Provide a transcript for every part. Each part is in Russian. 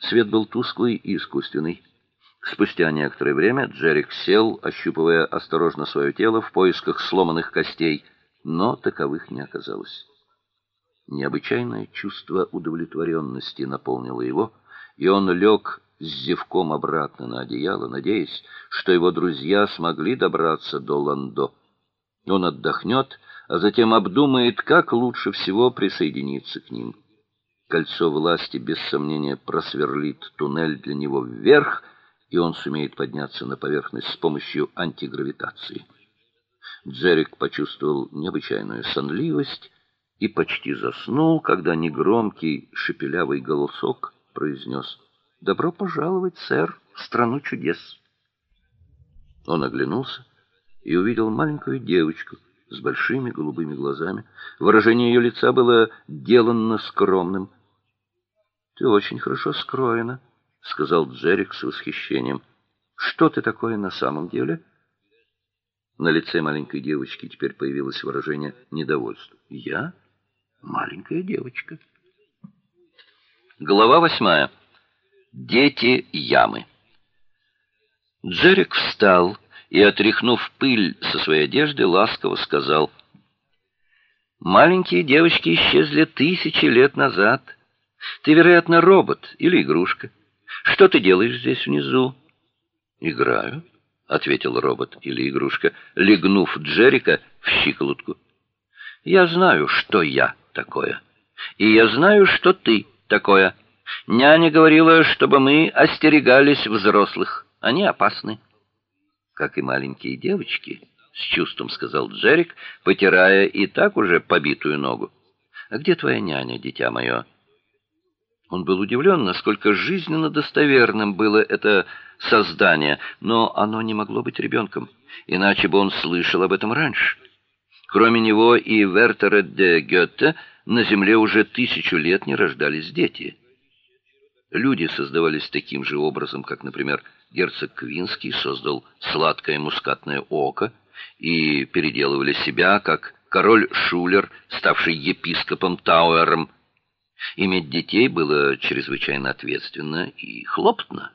Свет был тусклый и искусственный. Спустя некоторое время Джерик сел, ощупывая осторожно свое тело в поисках сломанных костей, но таковых не оказалось. Необычайное чувство удовлетворенности наполнило его, и он лег с зевком обратно на одеяло, надеясь, что его друзья смогли добраться до Ландо. Он отдохнет, а затем обдумает, как лучше всего присоединиться к ним. Кольцо власти без сомнения просверлит туннель для него вверх, и он сумеет подняться на поверхность с помощью антигравитации. Джерик почувствовал необычайную сонливость и почти заснул, когда негромкий шепелявый голосок произнес Добро пожаловать, сэр, в страну чудес. Он оглянулся и увидел маленькую девочку с большими голубыми глазами. Выражение ее лица было деланно скромным. Ты очень хорошо скроена, сказал Джерик с восхищением. Что ты такое на самом деле? На лице маленькой девочки теперь появилось выражение недовольства. Я маленькая девочка. Глава восьмая. Дети ямы. Джерик встал и, отряхнув пыль со своей одежды, ласково сказал: "Маленькие девочки исчезли тысячи лет назад. Ты, вероятно, робот или игрушка. Что ты делаешь здесь внизу?" "Играю", ответил робот или игрушка, легнув Джерика в щиколотку. "Я знаю, что я такое, и я знаю, что ты такое." Няня говорила, чтобы мы остерегались взрослых. Они опасны. Как и маленькие девочки, с чувством сказал Джерик, потирая и так уже побитую ногу. А где твоя няня, дитя мое?» Он был удивлен, насколько жизненно достоверным было это создание, но оно не могло быть ребенком, иначе бы он слышал об этом раньше. Кроме него и Вертера де Гёте на земле уже тысячу лет не рождались дети. Люди создавались таким же образом, как, например, герцог Квинский создал сладкое мускатное око и переделывали себя, как король Шулер, ставший епископом Тауэром. Иметь детей было чрезвычайно ответственно и хлопотно.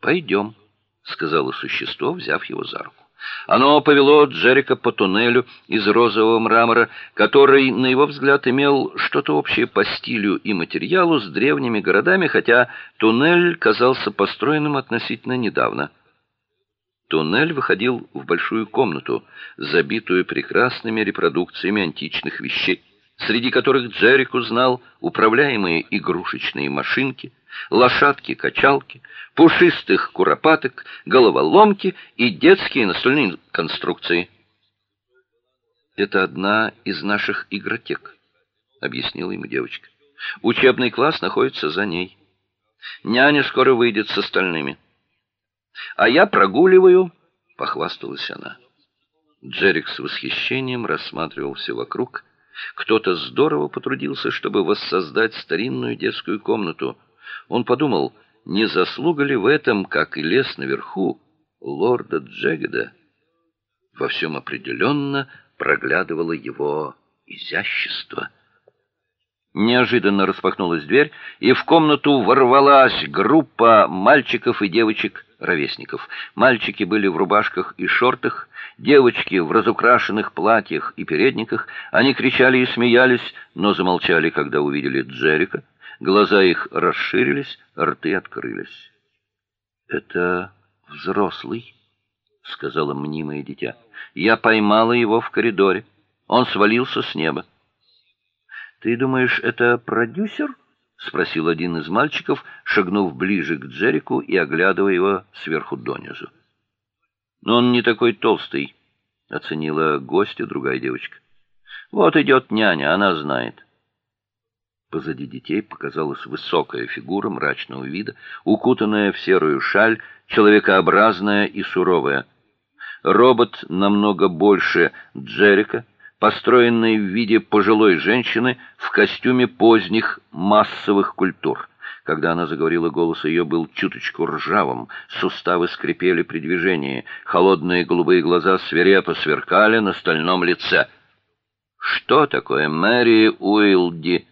«Пойдем», — сказала существо, взяв его за руку. Оно повело Джерика по туннелю из розового мрамора, который, на его взгляд, имел что-то общее по стилю и материалу с древними городами, хотя туннель казался построенным относительно недавно. Туннель выходил в большую комнату, забитую прекрасными репродукциями античных вещей среди которых Джерик узнал управляемые игрушечные машинки, лошадки-качалки, пушистых куропаток, головоломки и детские настольные конструкции. Это одна из наших игротек, объяснила ему девочка. Учебный класс находится за ней. Няня скоро выйдет с остальными. А я прогуливаю, похвасталась она. Джерик с восхищением рассматривал все вокруг кто-то здорово потрудился, чтобы воссоздать старинную детскую комнату. Он подумал, не заслуга ли в этом, как и лес наверху, лорда Джегеда. Во всем определенно проглядывало его изящество. Неожиданно распахнулась дверь, и в комнату ворвалась группа мальчиков и девочек ровесников. Мальчики были в рубашках и шортах, девочки в разукрашенных платьях и передниках. Они кричали и смеялись, но замолчали, когда увидели Джерика. Глаза их расширились, рты открылись. Это взрослый, сказала мнимое дитя. Я поймала его в коридоре. Он свалился с неба. Ты думаешь, это продюсер? Спросил один из мальчиков, шагнув ближе к Джерику и оглядывая его сверху донизу. Но он не такой толстый, оценила гостя другая девочка. Вот идет няня, она знает. Позади детей показалась высокая фигура мрачного вида, укутанная в серую шаль, человекообразная и суровая. Робот намного больше Джерика построенной в виде пожилой женщины в костюме поздних массовых культур. Когда она заговорила, голос ее был чуточку ржавым, суставы скрипели при движении, холодные голубые глаза свирепо сверкали на стальном лице. Что такое Мэри Уилди?